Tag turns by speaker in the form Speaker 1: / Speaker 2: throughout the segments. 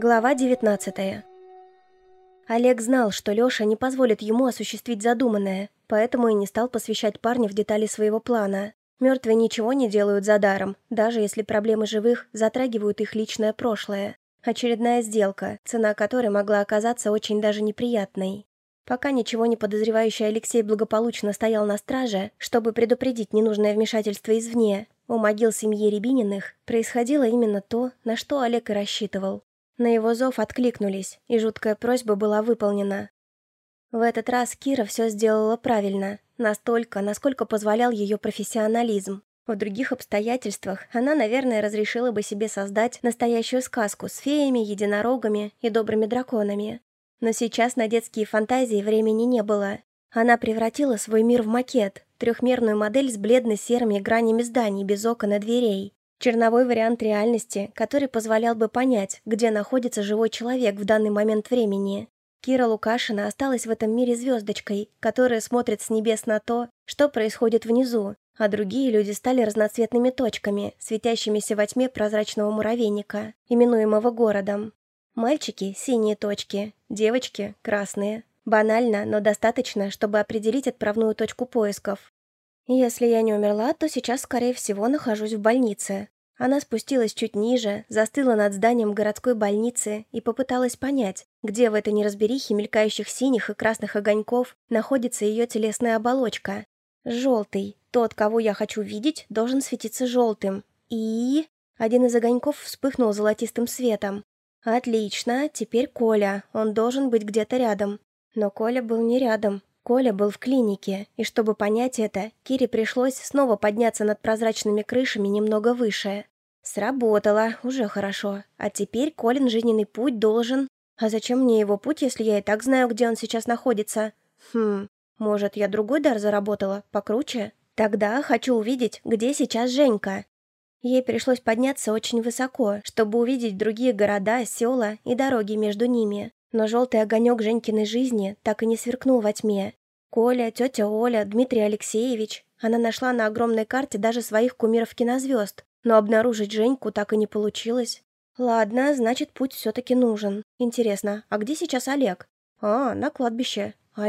Speaker 1: Глава 19 Олег знал, что Лёша не позволит ему осуществить задуманное, поэтому и не стал посвящать парня в детали своего плана. Мертвые ничего не делают за даром, даже если проблемы живых затрагивают их личное прошлое. Очередная сделка, цена которой могла оказаться очень даже неприятной. Пока ничего не подозревающий Алексей благополучно стоял на страже, чтобы предупредить ненужное вмешательство извне, у могил семьи Рябининых происходило именно то, на что Олег и рассчитывал. На его зов откликнулись, и жуткая просьба была выполнена. В этот раз Кира все сделала правильно, настолько, насколько позволял ее профессионализм. В других обстоятельствах она, наверное, разрешила бы себе создать настоящую сказку с феями, единорогами и добрыми драконами. Но сейчас на детские фантазии времени не было. Она превратила свой мир в макет, трехмерную модель с бледно-серыми гранями зданий без окон и дверей. Черновой вариант реальности, который позволял бы понять, где находится живой человек в данный момент времени. Кира Лукашина осталась в этом мире звездочкой, которая смотрит с небес на то, что происходит внизу, а другие люди стали разноцветными точками, светящимися во тьме прозрачного муравейника, именуемого городом. Мальчики – синие точки, девочки – красные. Банально, но достаточно, чтобы определить отправную точку поисков. Если я не умерла, то сейчас, скорее всего, нахожусь в больнице. Она спустилась чуть ниже, застыла над зданием городской больницы и попыталась понять, где в этой неразберихе мелькающих синих и красных огоньков находится ее телесная оболочка. Желтый. Тот, кого я хочу видеть, должен светиться желтым. И... Один из огоньков вспыхнул золотистым светом. Отлично, теперь Коля. Он должен быть где-то рядом. Но Коля был не рядом. Коля был в клинике, и чтобы понять это, Кире пришлось снова подняться над прозрачными крышами немного выше. Сработало, уже хорошо. А теперь Колин жизненный путь должен... А зачем мне его путь, если я и так знаю, где он сейчас находится? Хм, может, я другой дар заработала, покруче? Тогда хочу увидеть, где сейчас Женька. Ей пришлось подняться очень высоко, чтобы увидеть другие города, села и дороги между ними. Но желтый огонек Женькиной жизни так и не сверкнул во тьме. Коля, тетя Оля, Дмитрий Алексеевич. Она нашла на огромной карте даже своих кумиров-кинозвезд, но обнаружить Женьку так и не получилось. Ладно, значит, путь все-таки нужен. Интересно, а где сейчас Олег? А, на кладбище. А?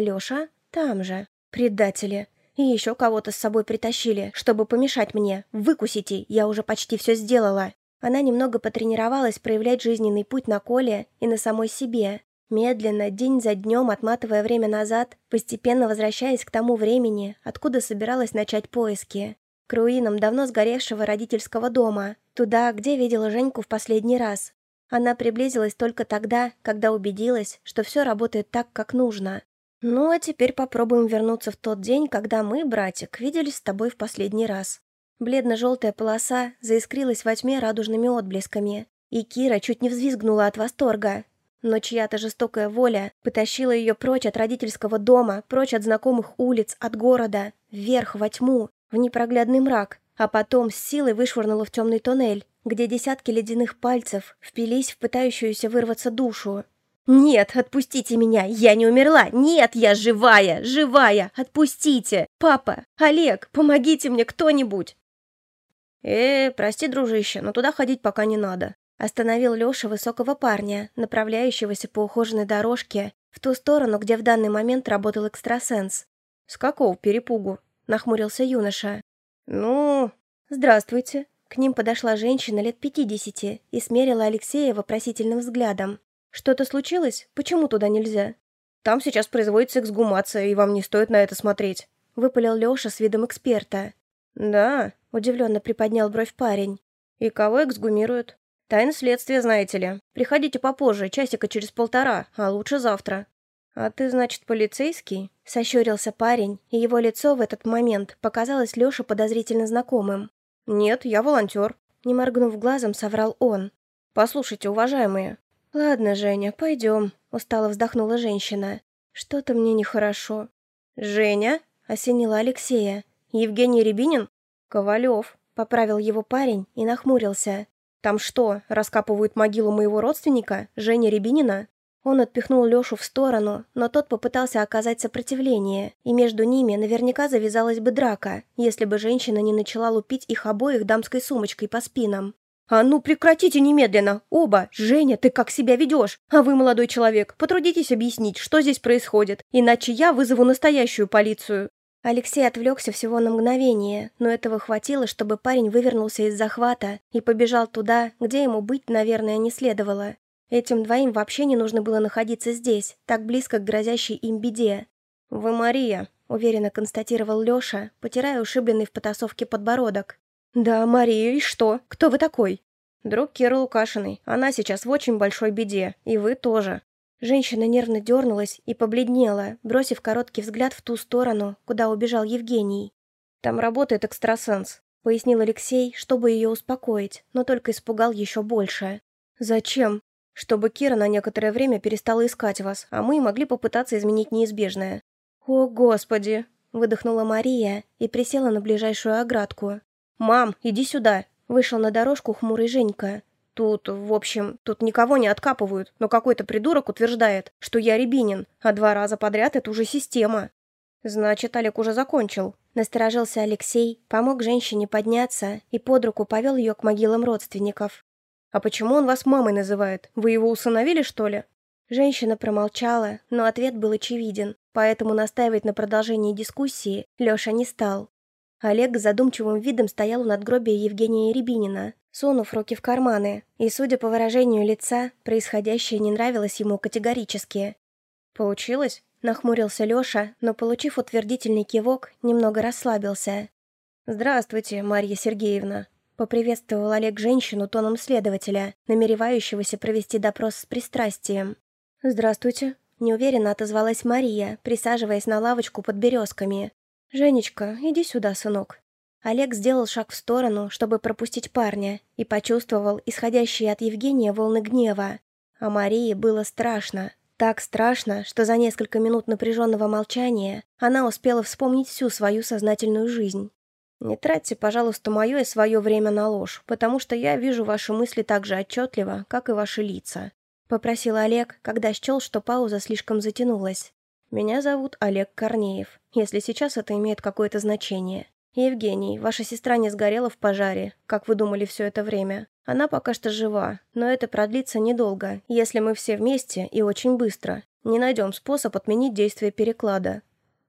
Speaker 1: Там же. Предатели. И еще кого-то с собой притащили, чтобы помешать мне. Выкусите, я уже почти все сделала. Она немного потренировалась проявлять жизненный путь на Коле и на самой себе. Медленно, день за днем, отматывая время назад, постепенно возвращаясь к тому времени, откуда собиралась начать поиски. К руинам давно сгоревшего родительского дома, туда, где видела Женьку в последний раз. Она приблизилась только тогда, когда убедилась, что все работает так, как нужно. Ну, а теперь попробуем вернуться в тот день, когда мы, братик, виделись с тобой в последний раз. Бледно-желтая полоса заискрилась во тьме радужными отблесками, и Кира чуть не взвизгнула от восторга, но чья-то жестокая воля потащила ее прочь от родительского дома, прочь от знакомых улиц, от города, вверх, во тьму, в непроглядный мрак, а потом с силой вышвырнула в темный туннель, где десятки ледяных пальцев впились в пытающуюся вырваться душу. «Нет, отпустите меня! Я не умерла! Нет, я живая! Живая! Отпустите! Папа! Олег! Помогите мне кто-нибудь!» «Э, прости, дружище, но туда ходить пока не надо», Остановил Лёша высокого парня, направляющегося по ухоженной дорожке в ту сторону, где в данный момент работал экстрасенс. «С какого перепугу?» – нахмурился юноша. «Ну...» «Здравствуйте». К ним подошла женщина лет пятидесяти и смерила Алексея вопросительным взглядом. «Что-то случилось? Почему туда нельзя?» «Там сейчас производится эксгумация, и вам не стоит на это смотреть», – выпалил Лёша с видом эксперта. «Да», – удивленно приподнял бровь парень. «И кого эксгумируют?» Тайна следствия, знаете ли. Приходите попозже, часика через полтора, а лучше завтра». «А ты, значит, полицейский?» — сощурился парень, и его лицо в этот момент показалось Лёше подозрительно знакомым. «Нет, я волонтер», — не моргнув глазом, соврал он. «Послушайте, уважаемые». «Ладно, Женя, пойдем», — устало вздохнула женщина. «Что-то мне нехорошо». «Женя?» — осенила Алексея. «Евгений Рябинин?» «Ковалев», — поправил его парень и нахмурился. «Там что, раскапывают могилу моего родственника, Жени Рябинина?» Он отпихнул Лешу в сторону, но тот попытался оказать сопротивление, и между ними наверняка завязалась бы драка, если бы женщина не начала лупить их обоих дамской сумочкой по спинам. «А ну прекратите немедленно! Оба! Женя, ты как себя ведешь? А вы, молодой человек, потрудитесь объяснить, что здесь происходит, иначе я вызову настоящую полицию!» Алексей отвлекся всего на мгновение, но этого хватило, чтобы парень вывернулся из захвата и побежал туда, где ему быть, наверное, не следовало. Этим двоим вообще не нужно было находиться здесь, так близко к грозящей им беде. «Вы Мария», — уверенно констатировал Леша, потирая ушибленный в потасовке подбородок. «Да, Мария, и что? Кто вы такой?» «Друг Киры Лукашиной. Она сейчас в очень большой беде. И вы тоже». Женщина нервно дернулась и побледнела, бросив короткий взгляд в ту сторону, куда убежал Евгений. «Там работает экстрасенс», — пояснил Алексей, чтобы ее успокоить, но только испугал еще больше. «Зачем?» «Чтобы Кира на некоторое время перестала искать вас, а мы могли попытаться изменить неизбежное». «О, Господи!» — выдохнула Мария и присела на ближайшую оградку. «Мам, иди сюда!» Вышел на дорожку хмурый Женька. «Тут, в общем, тут никого не откапывают, но какой-то придурок утверждает, что я Рябинин, а два раза подряд это уже система». «Значит, Олег уже закончил». Насторожился Алексей, помог женщине подняться и под руку повел ее к могилам родственников. «А почему он вас мамой называет? Вы его усыновили, что ли?» Женщина промолчала, но ответ был очевиден, поэтому настаивать на продолжении дискуссии Леша не стал. Олег с задумчивым видом стоял у надгробия Евгения Рябинина, сунув руки в карманы, и, судя по выражению лица, происходящее не нравилось ему категорически. «Получилось?» – нахмурился Леша, но, получив утвердительный кивок, немного расслабился. «Здравствуйте, Марья Сергеевна», – поприветствовал Олег женщину тоном следователя, намеревающегося провести допрос с пристрастием. «Здравствуйте», – неуверенно отозвалась Мария, присаживаясь на лавочку под березками. «Женечка, иди сюда, сынок». Олег сделал шаг в сторону, чтобы пропустить парня, и почувствовал исходящие от Евгения волны гнева. А Марии было страшно. Так страшно, что за несколько минут напряженного молчания она успела вспомнить всю свою сознательную жизнь. «Не тратьте, пожалуйста, мое и свое время на ложь, потому что я вижу ваши мысли так же отчетливо, как и ваши лица», — попросил Олег, когда счел, что пауза слишком затянулась. «Меня зовут Олег Корнеев, если сейчас это имеет какое-то значение. Евгений, ваша сестра не сгорела в пожаре, как вы думали все это время. Она пока что жива, но это продлится недолго, если мы все вместе и очень быстро не найдем способ отменить действие переклада».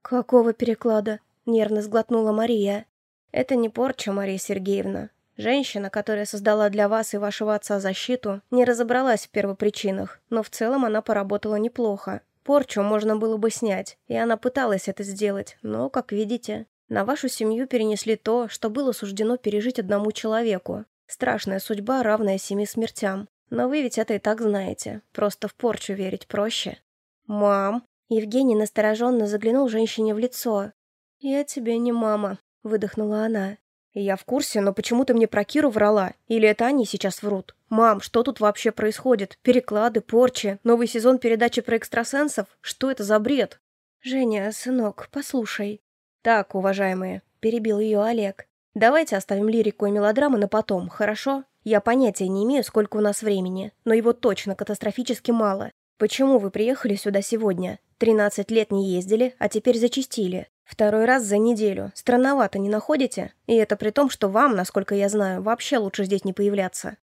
Speaker 1: «Какого переклада?» – нервно сглотнула Мария. «Это не порча, Мария Сергеевна. Женщина, которая создала для вас и вашего отца защиту, не разобралась в первопричинах, но в целом она поработала неплохо. Порчу можно было бы снять, и она пыталась это сделать, но, как видите, на вашу семью перенесли то, что было суждено пережить одному человеку. Страшная судьба, равная семи смертям. Но вы ведь это и так знаете, просто в порчу верить проще. «Мам!» Евгений настороженно заглянул женщине в лицо. «Я тебе не мама», — выдохнула она. «Я в курсе, но почему ты мне про Киру врала? Или это они сейчас врут? Мам, что тут вообще происходит? Переклады, порчи, новый сезон передачи про экстрасенсов? Что это за бред?» «Женя, сынок, послушай». «Так, уважаемые», — перебил ее Олег. «Давайте оставим лирику и мелодрамы на потом, хорошо? Я понятия не имею, сколько у нас времени, но его точно катастрофически мало. Почему вы приехали сюда сегодня? Тринадцать лет не ездили, а теперь зачистили. Второй раз за неделю. Странновато, не находите? И это при том, что вам, насколько я знаю, вообще лучше здесь не появляться.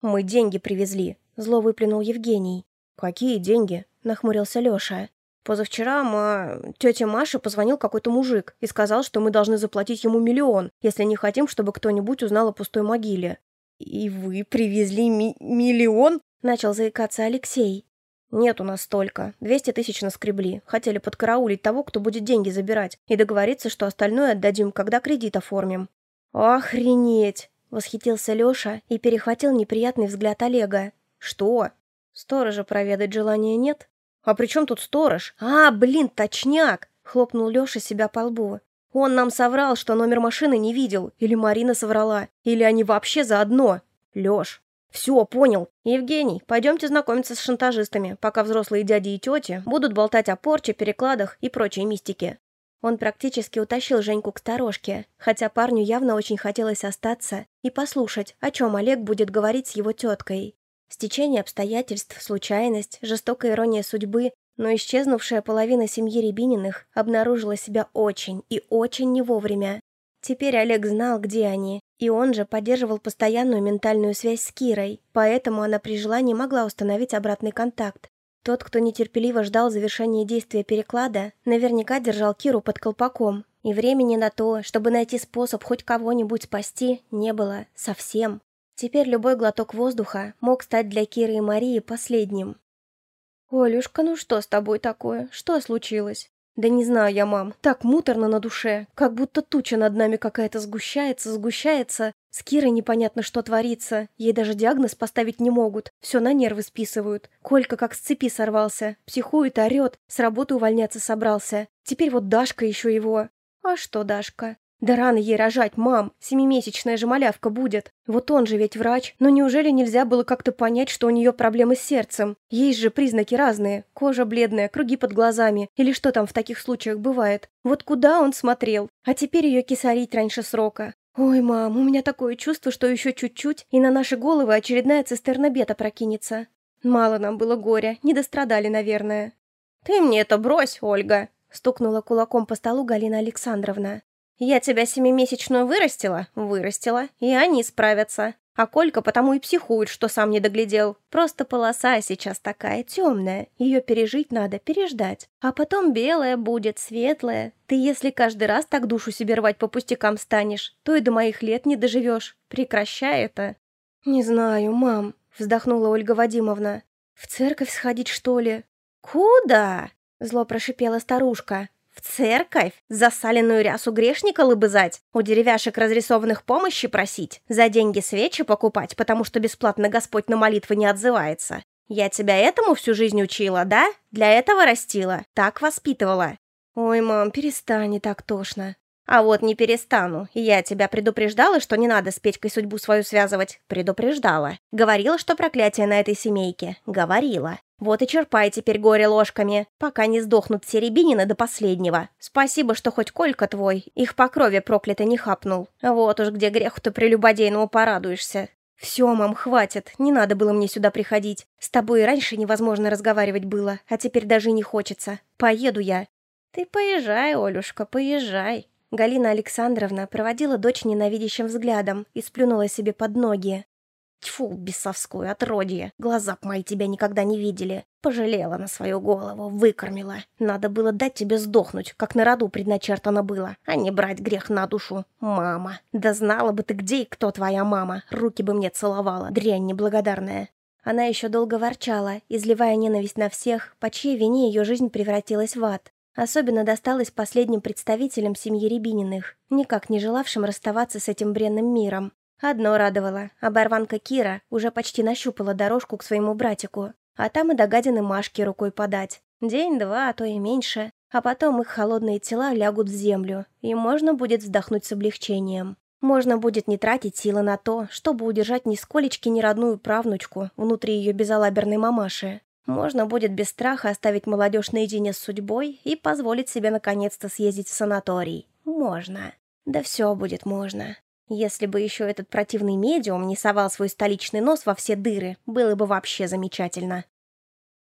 Speaker 1: Мы деньги привезли. Зло выплюнул Евгений. Какие деньги? Нахмурился Леша. Позавчера ма... тете Маше позвонил какой-то мужик и сказал, что мы должны заплатить ему миллион, если не хотим, чтобы кто-нибудь узнал о пустой могиле. «И вы привезли ми миллион?» – начал заикаться Алексей. «Нет у нас столько. Двести тысяч наскребли. Хотели подкараулить того, кто будет деньги забирать, и договориться, что остальное отдадим, когда кредит оформим». «Охренеть!» — восхитился Леша и перехватил неприятный взгляд Олега. «Что? Сторожа проведать желания нет?» «А при чем тут сторож? А, блин, точняк!» — хлопнул Леша себя по лбу. «Он нам соврал, что номер машины не видел. Или Марина соврала. Или они вообще заодно. Леш, «Все, понял. Евгений, пойдемте знакомиться с шантажистами, пока взрослые дяди и тети будут болтать о порче, перекладах и прочей мистике». Он практически утащил Женьку к сторожке, хотя парню явно очень хотелось остаться и послушать, о чем Олег будет говорить с его теткой. Стечение обстоятельств, случайность, жестокая ирония судьбы, но исчезнувшая половина семьи Рябининых обнаружила себя очень и очень не вовремя. Теперь Олег знал, где они, И он же поддерживал постоянную ментальную связь с Кирой, поэтому она при желании могла установить обратный контакт. Тот, кто нетерпеливо ждал завершения действия переклада, наверняка держал Киру под колпаком, и времени на то, чтобы найти способ хоть кого-нибудь спасти, не было совсем. Теперь любой глоток воздуха мог стать для Киры и Марии последним. «Олюшка, ну что с тобой такое? Что случилось?» «Да не знаю я, мам. Так муторно на душе. Как будто туча над нами какая-то сгущается, сгущается. С Кирой непонятно, что творится. Ей даже диагноз поставить не могут. Все на нервы списывают. Колька как с цепи сорвался. Психует, орет. С работы увольняться собрался. Теперь вот Дашка еще его. А что Дашка? Да рано ей рожать, мам, семимесячная же малявка будет. Вот он же ведь врач, но неужели нельзя было как-то понять, что у нее проблемы с сердцем? Есть же признаки разные, кожа бледная, круги под глазами, или что там в таких случаях бывает. Вот куда он смотрел? А теперь ее кисарить раньше срока. Ой, мам, у меня такое чувство, что еще чуть-чуть, и на наши головы очередная цистерна бета прокинется. Мало нам было горя, не дострадали, наверное. «Ты мне это брось, Ольга!» — стукнула кулаком по столу Галина Александровна. Я тебя семимесячную вырастила? Вырастила. И они справятся. А Колька потому и психует, что сам не доглядел. Просто полоса сейчас такая темная. Ее пережить надо, переждать. А потом белая будет, светлая. Ты если каждый раз так душу себе рвать по пустякам станешь, то и до моих лет не доживешь. Прекращай это. Не знаю, мам, вздохнула Ольга Вадимовна. В церковь сходить, что ли? Куда? Зло прошипела старушка. В церковь? Засаленную рясу грешника лыбызать? У деревяшек разрисованных помощи просить? За деньги свечи покупать, потому что бесплатно Господь на молитвы не отзывается? Я тебя этому всю жизнь учила, да? Для этого растила? Так воспитывала? Ой, мам, перестань, не так тошно. А вот не перестану. Я тебя предупреждала, что не надо с Петькой судьбу свою связывать. Предупреждала. Говорила, что проклятие на этой семейке. Говорила. Вот и черпай теперь горе ложками, пока не сдохнут все рябинины до последнего. Спасибо, что хоть Колька твой, их по крови проклято не хапнул. Вот уж где греху-то прелюбодейному порадуешься. Все, мам, хватит, не надо было мне сюда приходить. С тобой и раньше невозможно разговаривать было, а теперь даже не хочется. Поеду я. Ты поезжай, Олюшка, поезжай. Галина Александровна проводила дочь ненавидящим взглядом и сплюнула себе под ноги. Тьфу, бесовское отродье. Глаза б мои тебя никогда не видели. Пожалела на свою голову, выкормила. Надо было дать тебе сдохнуть, как на роду предначертано было, а не брать грех на душу. Мама. Да знала бы ты, где и кто твоя мама. Руки бы мне целовала, дрянь неблагодарная. Она еще долго ворчала, изливая ненависть на всех, по чьей вине ее жизнь превратилась в ад. Особенно досталось последним представителям семьи Рябининых, никак не желавшим расставаться с этим бренным миром. Одно радовало. Оборванка Кира уже почти нащупала дорожку к своему братику. А там и до гадины Машки рукой подать. День-два, а то и меньше. А потом их холодные тела лягут в землю, и можно будет вздохнуть с облегчением. Можно будет не тратить силы на то, чтобы удержать нисколечки неродную правнучку внутри ее безалаберной мамаши. Можно будет без страха оставить молодежь наедине с судьбой и позволить себе наконец-то съездить в санаторий. Можно. Да все будет можно. Если бы еще этот противный медиум не совал свой столичный нос во все дыры, было бы вообще замечательно.